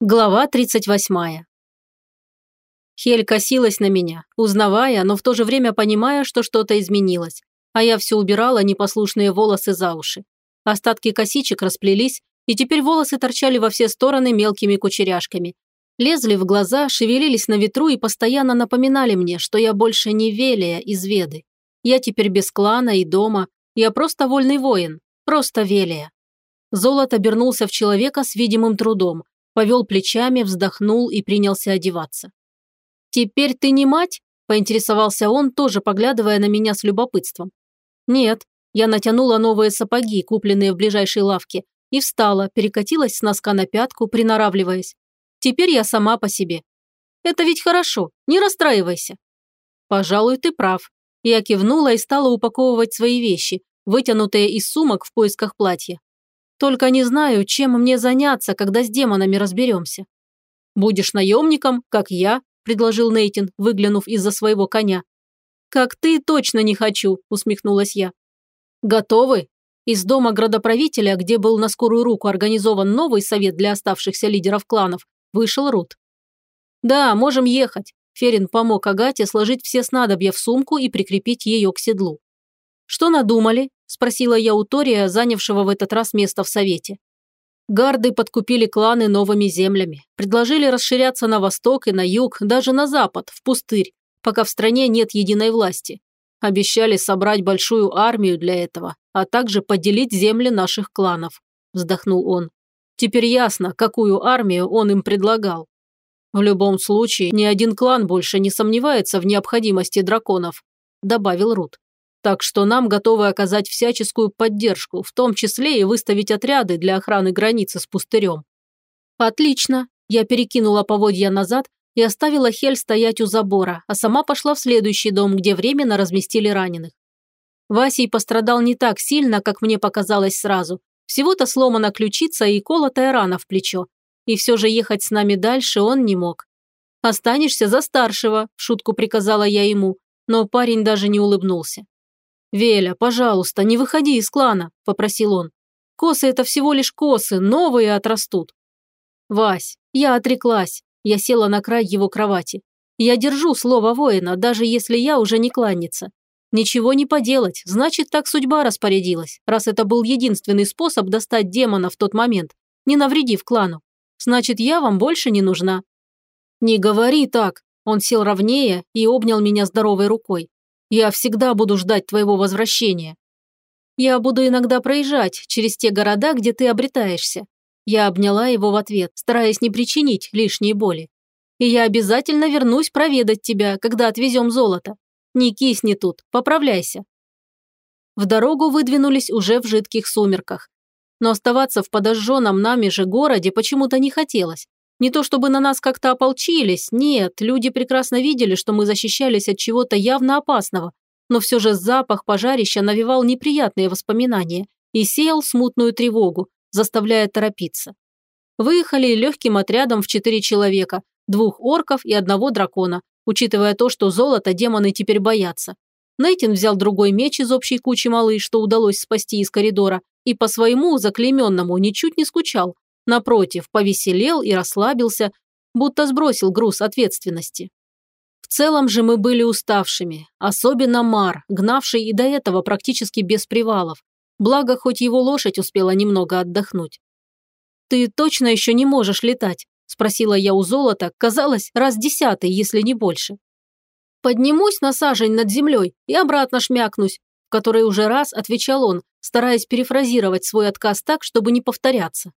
Глава 38. Хель косилась на меня, узнавая, но в то же время понимая, что что-то изменилось, а я все убирала непослушные волосы за уши. Остатки косичек расплелись, и теперь волосы торчали во все стороны мелкими кучеряшками. Лезли в глаза, шевелились на ветру и постоянно напоминали мне, что я больше не Велия из Веды. Я теперь без клана и дома, я просто вольный воин, просто Велия. Золот обернулся в человека с видимым трудом – повел плечами, вздохнул и принялся одеваться. «Теперь ты не мать?» – поинтересовался он, тоже поглядывая на меня с любопытством. «Нет». Я натянула новые сапоги, купленные в ближайшей лавке, и встала, перекатилась с носка на пятку, приноравливаясь. Теперь я сама по себе. Это ведь хорошо, не расстраивайся. Пожалуй, ты прав. Я кивнула и стала упаковывать свои вещи, вытянутые из сумок в поисках платья. Только не знаю, чем мне заняться, когда с демонами разберемся. Будешь наемником, как я, предложил Нейтин, выглянув из-за своего коня. Как ты точно не хочу, усмехнулась я. Готовы? Из дома градоправителя, где был на скорую руку организован новый совет для оставшихся лидеров кланов, вышел Рут. Да, можем ехать. Ферин помог Агате сложить все снадобья в сумку и прикрепить ее к седлу. Что надумали? – спросила я у Тория, занявшего в этот раз место в Совете. Гарды подкупили кланы новыми землями, предложили расширяться на восток и на юг, даже на запад, в пустырь, пока в стране нет единой власти. Обещали собрать большую армию для этого, а также поделить земли наших кланов», – вздохнул он. «Теперь ясно, какую армию он им предлагал. В любом случае, ни один клан больше не сомневается в необходимости драконов», – добавил Рут. Так что нам готовы оказать всяческую поддержку, в том числе и выставить отряды для охраны границы с пустырем. Отлично. Я перекинула поводья назад и оставила Хель стоять у забора, а сама пошла в следующий дом, где временно разместили раненых. Васий пострадал не так сильно, как мне показалось сразу. Всего-то сломана ключица и колотая рана в плечо. И все же ехать с нами дальше он не мог. «Останешься за старшего», – в шутку приказала я ему, но парень даже не улыбнулся. «Веля, пожалуйста, не выходи из клана», – попросил он. «Косы – это всего лишь косы, новые отрастут». «Вась, я отреклась». Я села на край его кровати. «Я держу слово воина, даже если я уже не кланница. Ничего не поделать, значит, так судьба распорядилась, раз это был единственный способ достать демона в тот момент, не навредив клану. Значит, я вам больше не нужна». «Не говори так», – он сел ровнее и обнял меня здоровой рукой. Я всегда буду ждать твоего возвращения. Я буду иногда проезжать через те города, где ты обретаешься. Я обняла его в ответ, стараясь не причинить лишней боли. И я обязательно вернусь проведать тебя, когда отвезем золото. Не кисни тут, поправляйся. В дорогу выдвинулись уже в жидких сумерках. Но оставаться в подожженном нами же городе почему-то не хотелось. Не то чтобы на нас как-то ополчились, нет, люди прекрасно видели, что мы защищались от чего-то явно опасного, но все же запах пожарища навевал неприятные воспоминания и сеял смутную тревогу, заставляя торопиться. Выехали легким отрядом в четыре человека, двух орков и одного дракона, учитывая то, что золото демоны теперь боятся. Нейтин взял другой меч из общей кучи малы, что удалось спасти из коридора, и по своему заклеменному ничуть не скучал, Напротив, повеселел и расслабился, будто сбросил груз ответственности. В целом же мы были уставшими, особенно Мар, гнавший и до этого практически без привалов. Благо, хоть его лошадь успела немного отдохнуть. «Ты точно еще не можешь летать?» – спросила я у золота, казалось, раз десятый, если не больше. «Поднимусь на сажень над землей и обратно шмякнусь», в который уже раз отвечал он, стараясь перефразировать свой отказ так, чтобы не повторяться.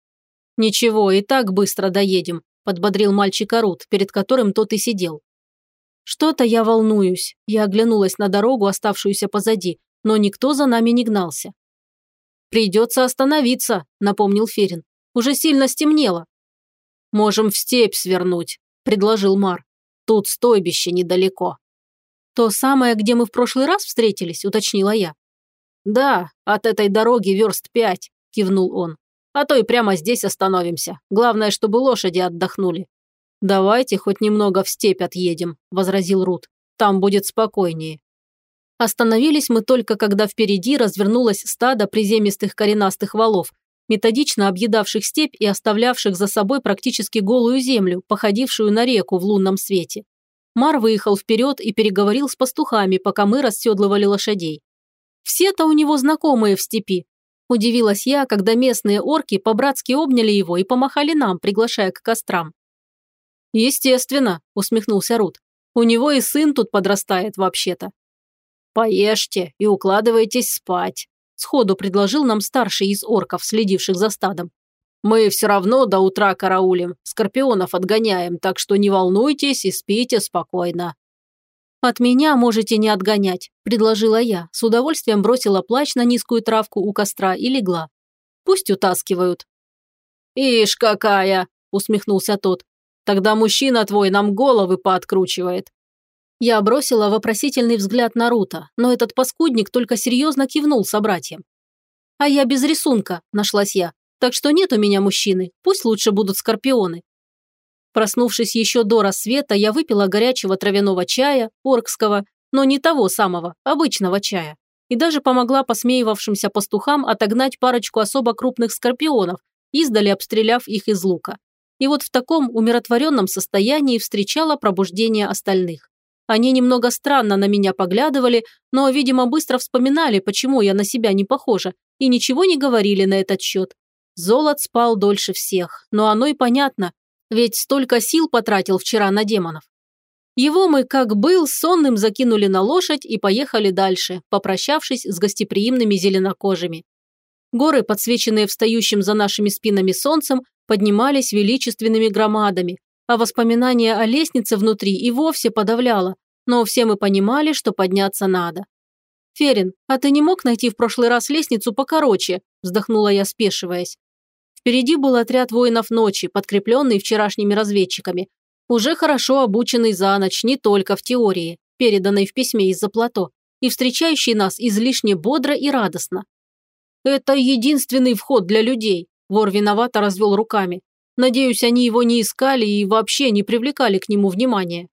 «Ничего, и так быстро доедем», – подбодрил мальчик Арут, перед которым тот и сидел. «Что-то я волнуюсь». Я оглянулась на дорогу, оставшуюся позади, но никто за нами не гнался. «Придется остановиться», – напомнил Ферин. «Уже сильно стемнело». «Можем в степь свернуть», – предложил Мар. «Тут стойбище недалеко». «То самое, где мы в прошлый раз встретились», – уточнила я. «Да, от этой дороги верст пять», – кивнул он. А то и прямо здесь остановимся. Главное, чтобы лошади отдохнули». «Давайте хоть немного в степь отъедем», – возразил Рут. «Там будет спокойнее». Остановились мы только, когда впереди развернулось стадо приземистых коренастых валов, методично объедавших степь и оставлявших за собой практически голую землю, походившую на реку в лунном свете. Мар выехал вперед и переговорил с пастухами, пока мы расседлывали лошадей. Все-то у него знакомые в степи. Удивилась я, когда местные орки по-братски обняли его и помахали нам, приглашая к кострам. «Естественно», – усмехнулся Рут. «У него и сын тут подрастает вообще-то». «Поешьте и укладывайтесь спать», – сходу предложил нам старший из орков, следивших за стадом. «Мы все равно до утра караулим, скорпионов отгоняем, так что не волнуйтесь и спите спокойно». «От меня можете не отгонять», – предложила я, с удовольствием бросила плащ на низкую травку у костра и легла. «Пусть утаскивают». «Ишь какая!» – усмехнулся тот. «Тогда мужчина твой нам головы пооткручивает». Я бросила вопросительный взгляд на Рута, но этот паскудник только серьезно кивнул собратьям. «А я без рисунка», – нашлась я. «Так что нет у меня мужчины, пусть лучше будут скорпионы». Проснувшись еще до рассвета, я выпила горячего травяного чая, оркского, но не того самого, обычного чая. И даже помогла посмеивавшимся пастухам отогнать парочку особо крупных скорпионов, издали обстреляв их из лука. И вот в таком умиротворенном состоянии встречала пробуждение остальных. Они немного странно на меня поглядывали, но, видимо, быстро вспоминали, почему я на себя не похожа, и ничего не говорили на этот счет. Золот спал дольше всех, но оно и понятно, ведь столько сил потратил вчера на демонов. Его мы, как был, сонным закинули на лошадь и поехали дальше, попрощавшись с гостеприимными зеленокожими. Горы, подсвеченные встающим за нашими спинами солнцем, поднимались величественными громадами, а воспоминание о лестнице внутри и вовсе подавляло, но все мы понимали, что подняться надо. «Ферин, а ты не мог найти в прошлый раз лестницу покороче?» – вздохнула я, спешиваясь. Впереди был отряд воинов ночи, подкрепленный вчерашними разведчиками, уже хорошо обученный за ночь не только в теории, переданной в письме из-за плато, и встречающий нас излишне бодро и радостно. «Это единственный вход для людей», – вор виновато развел руками. Надеюсь, они его не искали и вообще не привлекали к нему внимания.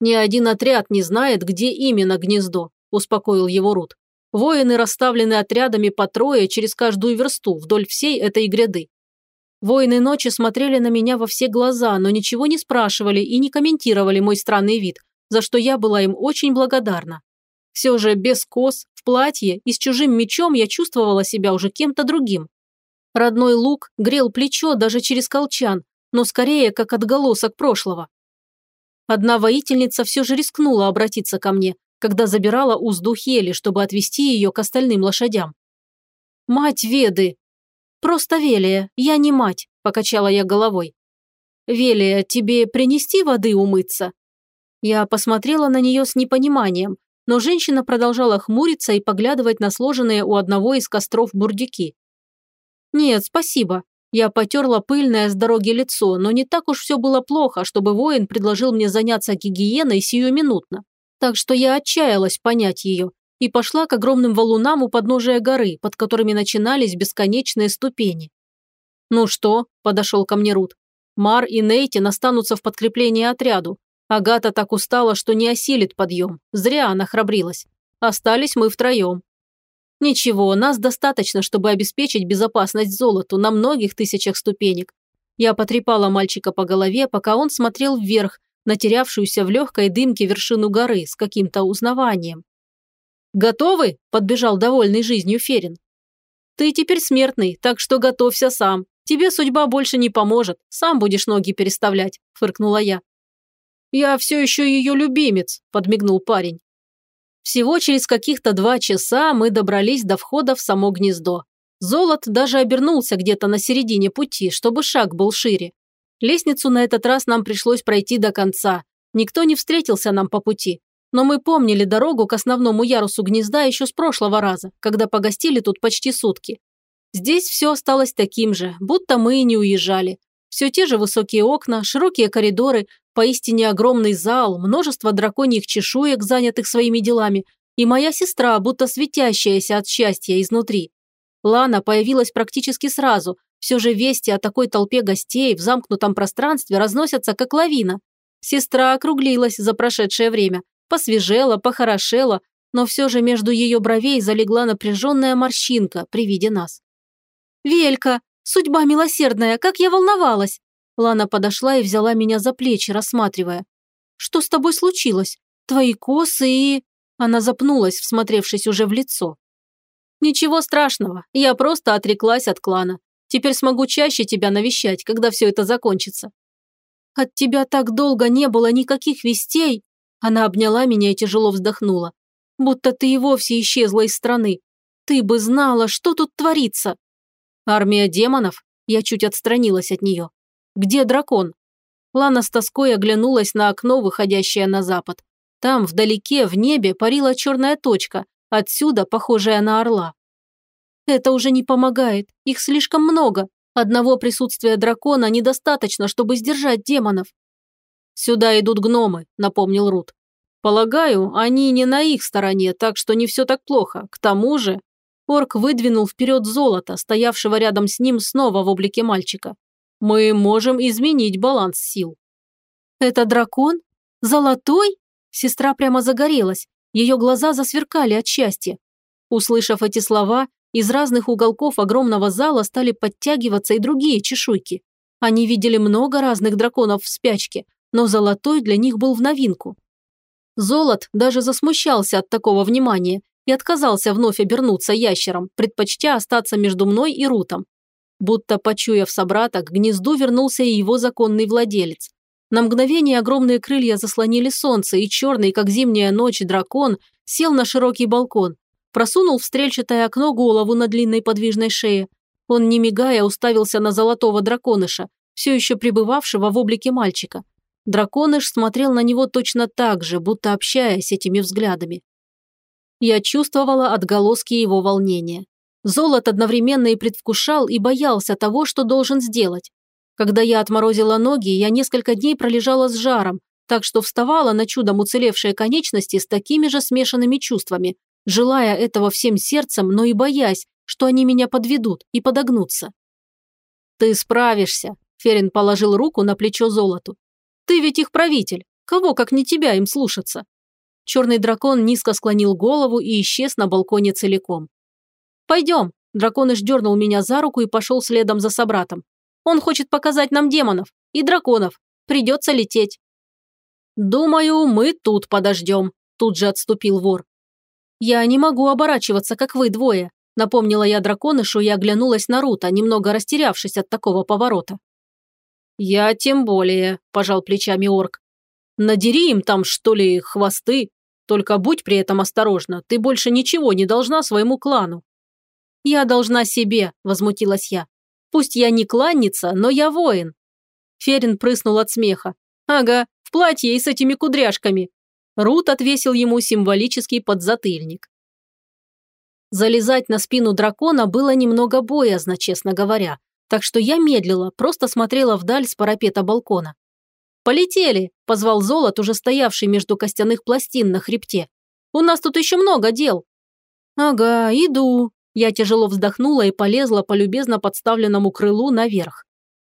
«Ни один отряд не знает, где именно гнездо», – успокоил его Рут. «Воины расставлены отрядами по трое через каждую версту вдоль всей этой гряды. Воины ночи смотрели на меня во все глаза, но ничего не спрашивали и не комментировали мой странный вид, за что я была им очень благодарна. Все же без кос, в платье и с чужим мечом я чувствовала себя уже кем-то другим. Родной лук грел плечо даже через колчан, но скорее как отголосок прошлого. Одна воительница все же рискнула обратиться ко мне, когда забирала узду Хели, чтобы отвести ее к остальным лошадям. «Мать Веды!» «Просто Велия, я не мать», – покачала я головой. «Велия, тебе принести воды умыться?» Я посмотрела на нее с непониманием, но женщина продолжала хмуриться и поглядывать на сложенные у одного из костров бурдюки. «Нет, спасибо». Я потерла пыльное с дороги лицо, но не так уж все было плохо, чтобы воин предложил мне заняться гигиеной сиюминутно. Так что я отчаялась понять ее и пошла к огромным валунам у подножия горы, под которыми начинались бесконечные ступени. «Ну что?» – подошел ко мне Рут. «Мар и Нейтин останутся в подкреплении отряду. Агата так устала, что не осилит подъем. Зря она храбрилась. Остались мы втроем. Ничего, нас достаточно, чтобы обеспечить безопасность золоту на многих тысячах ступенек. Я потрепала мальчика по голове, пока он смотрел вверх, на терявшуюся в легкой дымке вершину горы с каким-то узнаванием. «Готовы?» – подбежал довольный жизнью Ферин. «Ты теперь смертный, так что готовься сам. Тебе судьба больше не поможет, сам будешь ноги переставлять», – фыркнула я. «Я все еще ее любимец», – подмигнул парень. Всего через каких-то два часа мы добрались до входа в само гнездо. Золот даже обернулся где-то на середине пути, чтобы шаг был шире. Лестницу на этот раз нам пришлось пройти до конца. Никто не встретился нам по пути. Но мы помнили дорогу к основному ярусу гнезда еще с прошлого раза, когда погостили тут почти сутки. Здесь все осталось таким же, будто мы и не уезжали. Все те же высокие окна, широкие коридоры, Поистине огромный зал, множество драконьих чешуек, занятых своими делами, и моя сестра, будто светящаяся от счастья изнутри. Лана появилась практически сразу, все же вести о такой толпе гостей в замкнутом пространстве разносятся как лавина. Сестра округлилась за прошедшее время, посвежела, похорошела, но все же между ее бровей залегла напряженная морщинка при виде нас. Велька! Судьба милосердная, как я волновалась!» Лана подошла и взяла меня за плечи, рассматривая. «Что с тобой случилось? Твои косы и...» Она запнулась, всмотревшись уже в лицо. «Ничего страшного, я просто отреклась от клана. Теперь смогу чаще тебя навещать, когда все это закончится». «От тебя так долго не было никаких вестей!» Она обняла меня и тяжело вздохнула. «Будто ты и вовсе исчезла из страны. Ты бы знала, что тут творится!» «Армия демонов?» Я чуть отстранилась от нее. «Где дракон?» Лана с тоской оглянулась на окно, выходящее на запад. Там, вдалеке, в небе, парила черная точка, отсюда похожая на орла. «Это уже не помогает, их слишком много. Одного присутствия дракона недостаточно, чтобы сдержать демонов». «Сюда идут гномы», – напомнил Рут. «Полагаю, они не на их стороне, так что не все так плохо. К тому же...» Орк выдвинул вперед золото, стоявшего рядом с ним снова в облике мальчика. «Мы можем изменить баланс сил». «Это дракон? Золотой?» Сестра прямо загорелась, ее глаза засверкали от счастья. Услышав эти слова, из разных уголков огромного зала стали подтягиваться и другие чешуйки. Они видели много разных драконов в спячке, но золотой для них был в новинку. Золот даже засмущался от такого внимания и отказался вновь обернуться ящером, предпочтя остаться между мной и Рутом. Будто почуяв собрата, к гнезду вернулся и его законный владелец. На мгновение огромные крылья заслонили солнце, и черный, как зимняя ночь, дракон сел на широкий балкон, просунул в стрельчатое окно голову на длинной подвижной шее. Он, не мигая, уставился на золотого драконыша, все еще пребывавшего в облике мальчика. Драконыш смотрел на него точно так же, будто общаясь этими взглядами. Я чувствовала отголоски его волнения. Золот одновременно и предвкушал, и боялся того, что должен сделать. Когда я отморозила ноги, я несколько дней пролежала с жаром, так что вставала на чудом уцелевшие конечности с такими же смешанными чувствами, желая этого всем сердцем, но и боясь, что они меня подведут и подогнутся. «Ты справишься», – Ферин положил руку на плечо золоту. «Ты ведь их правитель. Кого, как не тебя, им слушаться?» Черный дракон низко склонил голову и исчез на балконе целиком. «Пойдем», – драконыш дернул меня за руку и пошел следом за собратом. Он хочет показать нам демонов и драконов. Придется лететь». «Думаю, мы тут подождем», – тут же отступил вор. «Я не могу оборачиваться, как вы двое», – напомнила я драконышу и оглянулась на Рута, немного растерявшись от такого поворота. «Я тем более», – пожал плечами орк. «Надери им там, что ли, хвосты. Только будь при этом осторожна, ты больше ничего не должна своему клану». «Я должна себе», – возмутилась я. Пусть я не кланница, но я воин». Ферин прыснул от смеха. «Ага, в платье и с этими кудряшками». Рут отвесил ему символический подзатыльник. Залезать на спину дракона было немного боязно, честно говоря, так что я медлила, просто смотрела вдаль с парапета балкона. «Полетели!» – позвал Золот, уже стоявший между костяных пластин на хребте. «У нас тут еще много дел». «Ага, иду», я тяжело вздохнула и полезла по любезно подставленному крылу наверх.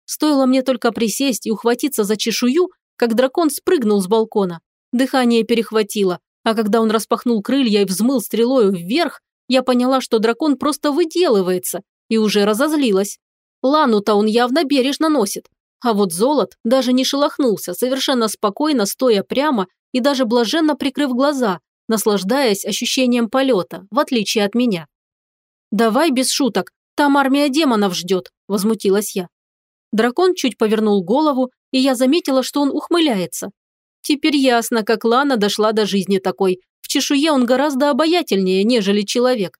Стоило мне только присесть и ухватиться за чешую, как дракон спрыгнул с балкона. Дыхание перехватило, а когда он распахнул крылья и взмыл стрелою вверх, я поняла, что дракон просто выделывается, и уже разозлилась. Лану-то он явно бережно носит, а вот золот даже не шелохнулся, совершенно спокойно стоя прямо и даже блаженно прикрыв глаза, наслаждаясь ощущением полета, в отличие от меня. «Давай без шуток, там армия демонов ждет», – возмутилась я. Дракон чуть повернул голову, и я заметила, что он ухмыляется. Теперь ясно, как Лана дошла до жизни такой. В чешуе он гораздо обаятельнее, нежели человек.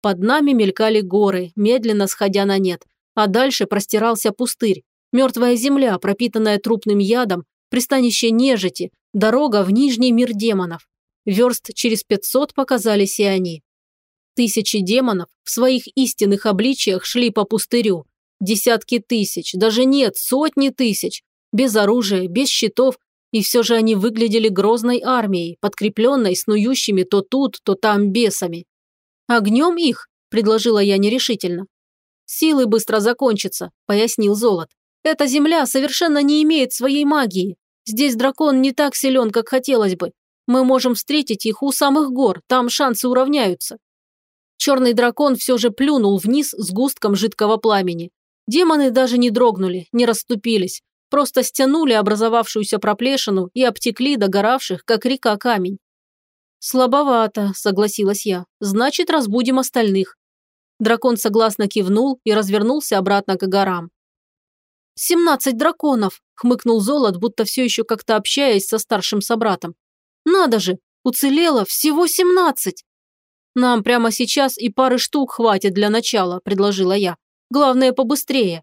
Под нами мелькали горы, медленно сходя на нет, а дальше простирался пустырь. Мертвая земля, пропитанная трупным ядом, пристанище нежити, дорога в нижний мир демонов. Верст через пятьсот показались и они. Тысячи демонов в своих истинных обличиях шли по пустырю. Десятки тысяч, даже нет, сотни тысяч. Без оружия, без щитов, и все же они выглядели грозной армией, подкрепленной снующими то тут, то там бесами. «Огнем их?» – предложила я нерешительно. «Силы быстро закончатся», – пояснил Золот. «Эта земля совершенно не имеет своей магии. Здесь дракон не так силен, как хотелось бы. Мы можем встретить их у самых гор, там шансы уравняются». Черный дракон все же плюнул вниз с густком жидкого пламени. Демоны даже не дрогнули, не расступились, просто стянули образовавшуюся проплешину и обтекли догоравших, как река камень. «Слабовато», – согласилась я. «Значит, разбудим остальных». Дракон согласно кивнул и развернулся обратно к горам. «Семнадцать драконов!» – хмыкнул Золот, будто все еще как-то общаясь со старшим собратом. «Надо же, уцелело всего семнадцать!» «Нам прямо сейчас и пары штук хватит для начала», – предложила я. «Главное, побыстрее».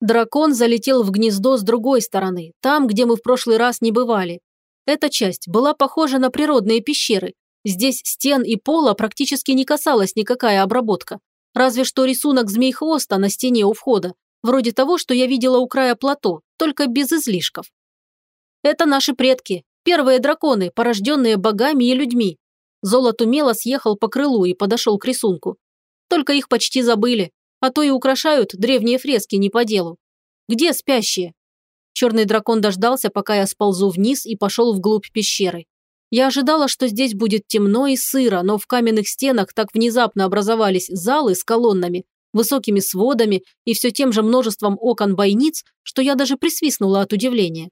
Дракон залетел в гнездо с другой стороны, там, где мы в прошлый раз не бывали. Эта часть была похожа на природные пещеры. Здесь стен и пола практически не касалась никакая обработка. Разве что рисунок змей-хвоста на стене у входа, вроде того, что я видела у края плато, только без излишков. Это наши предки, первые драконы, порожденные богами и людьми. Золот умело съехал по крылу и подошел к рисунку. Только их почти забыли, а то и украшают древние фрески не по делу. Где спящие? Черный дракон дождался, пока я сползу вниз и пошел вглубь пещеры. Я ожидала, что здесь будет темно и сыро, но в каменных стенах так внезапно образовались залы с колоннами, высокими сводами и все тем же множеством окон-бойниц, что я даже присвистнула от удивления.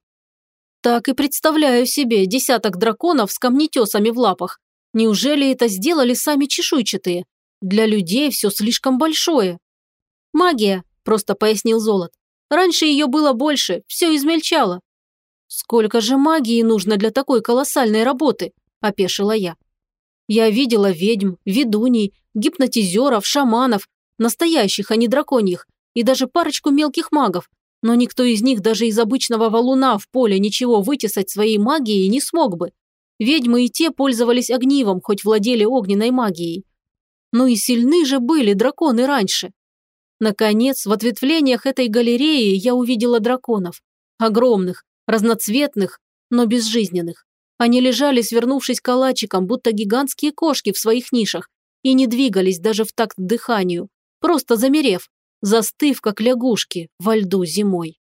Так и представляю себе десяток драконов с камнетесами в лапах. Неужели это сделали сами чешуйчатые? Для людей все слишком большое. Магия, просто пояснил Золот. Раньше ее было больше, все измельчало. Сколько же магии нужно для такой колоссальной работы? Опешила я. Я видела ведьм, ведуней, гипнотизеров, шаманов, настоящих, а не драконьих, и даже парочку мелких магов, но никто из них даже из обычного валуна в поле ничего вытесать своей магией не смог бы. Ведьмы и те пользовались огнивом, хоть владели огненной магией. Ну и сильны же были драконы раньше. Наконец, в ответвлениях этой галереи я увидела драконов. Огромных, разноцветных, но безжизненных. Они лежали, свернувшись калачиком, будто гигантские кошки в своих нишах, и не двигались даже в такт дыханию, просто замерев, застыв, как лягушки, во льду зимой.